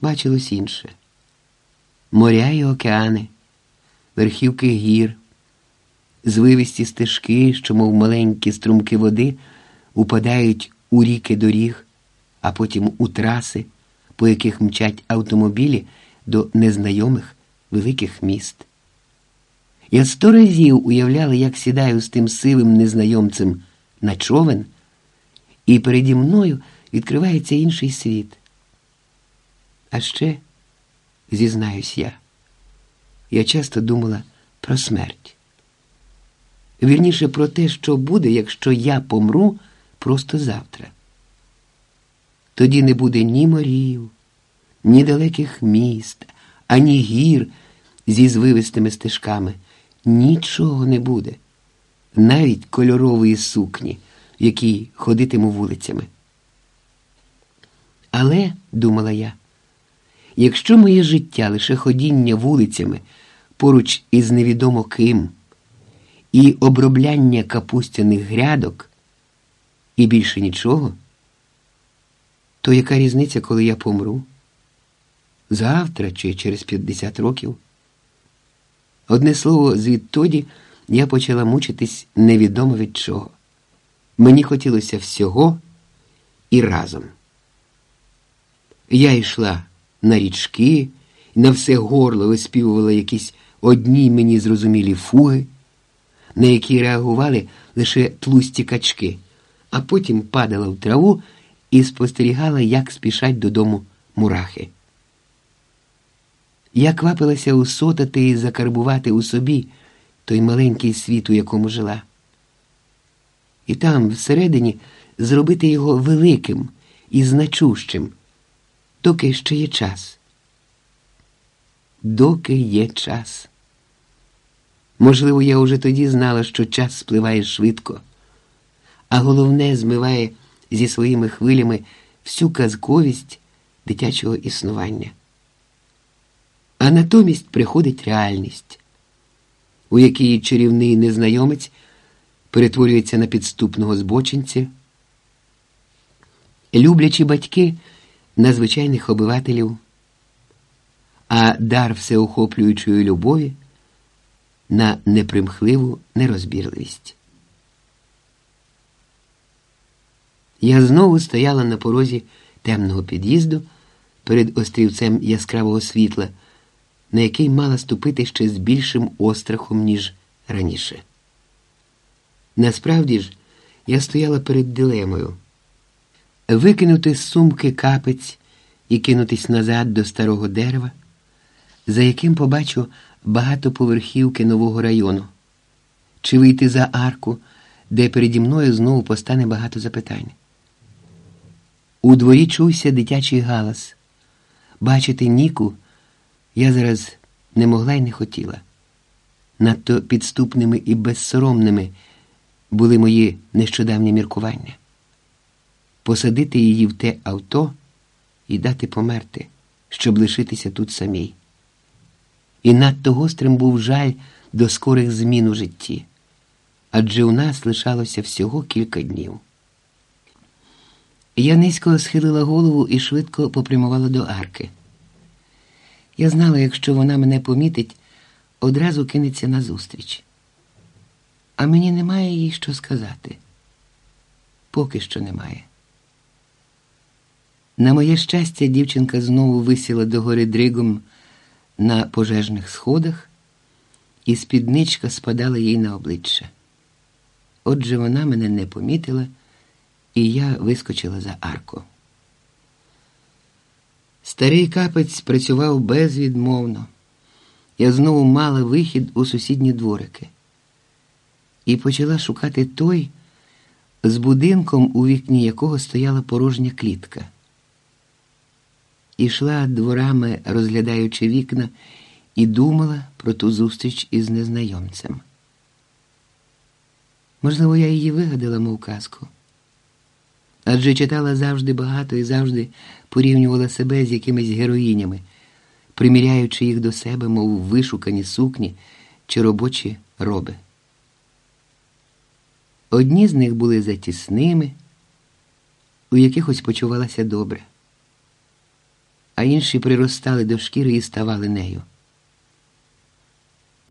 бачилось інше: моря і океани, верхівки гір, звивисті стежки, що, мов маленькі струмки води, упадають у ріки доріг, а потім у траси, по яких мчать автомобілі до незнайомих великих міст. Я сто разів уявляла, як сідаю з тим сивим незнайомцем на човен, і переді мною відкривається інший світ. А ще, зізнаюсь я, я часто думала про смерть. Вірніше про те, що буде, якщо я помру просто завтра. Тоді не буде ні морів, ні далеких міст, ані гір зі звивистими стежками. Нічого не буде, навіть кольорової сукні, в якій ходитиму вулицями. Але, думала я, якщо моє життя лише ходіння вулицями поруч із невідомо ким і обробляння капустяних грядок, і більше нічого, то яка різниця, коли я помру? Завтра чи через 50 років? Одне слово, звідтоді я почала мучитись невідомо від чого. Мені хотілося всього і разом. Я йшла на річки на все горло виспівувала якісь одні мені зрозумілі фуги, на які реагували лише тлусті качки, а потім падала в траву і спостерігала, як спішать додому мурахи. Я квапилася усотати і закарбувати у собі той маленький світ, у якому жила. І там, всередині, зробити його великим і значущим, доки ще є час. Доки є час. Можливо, я уже тоді знала, що час спливає швидко, а головне змиває зі своїми хвилями всю казковість дитячого існування. А натомість приходить реальність, у якій чарівний незнайомець перетворюється на підступного збочинця, люблячі батьки на звичайних обивателів, а дар всеохоплюючої любові на непримхливу нерозбірливість. Я знову стояла на порозі темного під'їзду перед острівцем яскравого світла на який мала ступити ще з більшим острахом, ніж раніше. Насправді ж, я стояла перед дилемою викинути з сумки капець і кинутись назад до старого дерева, за яким побачу багатоповерхівки нового району, чи вийти за арку, де переді мною знову постане багато запитань. У дворі чувся дитячий галас. Бачити Ніку. Я зараз не могла й не хотіла. Надто підступними і безсоромними були мої нещодавні міркування. Посадити її в те авто і дати померти, щоб лишитися тут самій. І надто гострим був жаль до скорих змін у житті, адже у нас лишалося всього кілька днів. Я низько схилила голову і швидко попрямувала до арки. Я знала, якщо вона мене помітить, одразу кинеться назустріч. А мені немає їй що сказати. Поки що немає. На моє щастя, дівчинка знову висіла догори дригом на пожежних сходах, і спідничка спадала їй на обличчя. Отже, вона мене не помітила, і я вискочила за арку. Старий капець працював безвідмовно. Я знову мала вихід у сусідні дворики і почала шукати той, з будинком, у вікні якого стояла порожня клітка. Ішла дворами, розглядаючи вікна, і думала про ту зустріч із незнайомцем. Можливо, я її вигадала, мов казку адже читала завжди багато і завжди порівнювала себе з якимись героїнями, приміряючи їх до себе, мов вишукані сукні чи робочі роби. Одні з них були затісними, у якихось почувалася добре, а інші приростали до шкіри і ставали нею.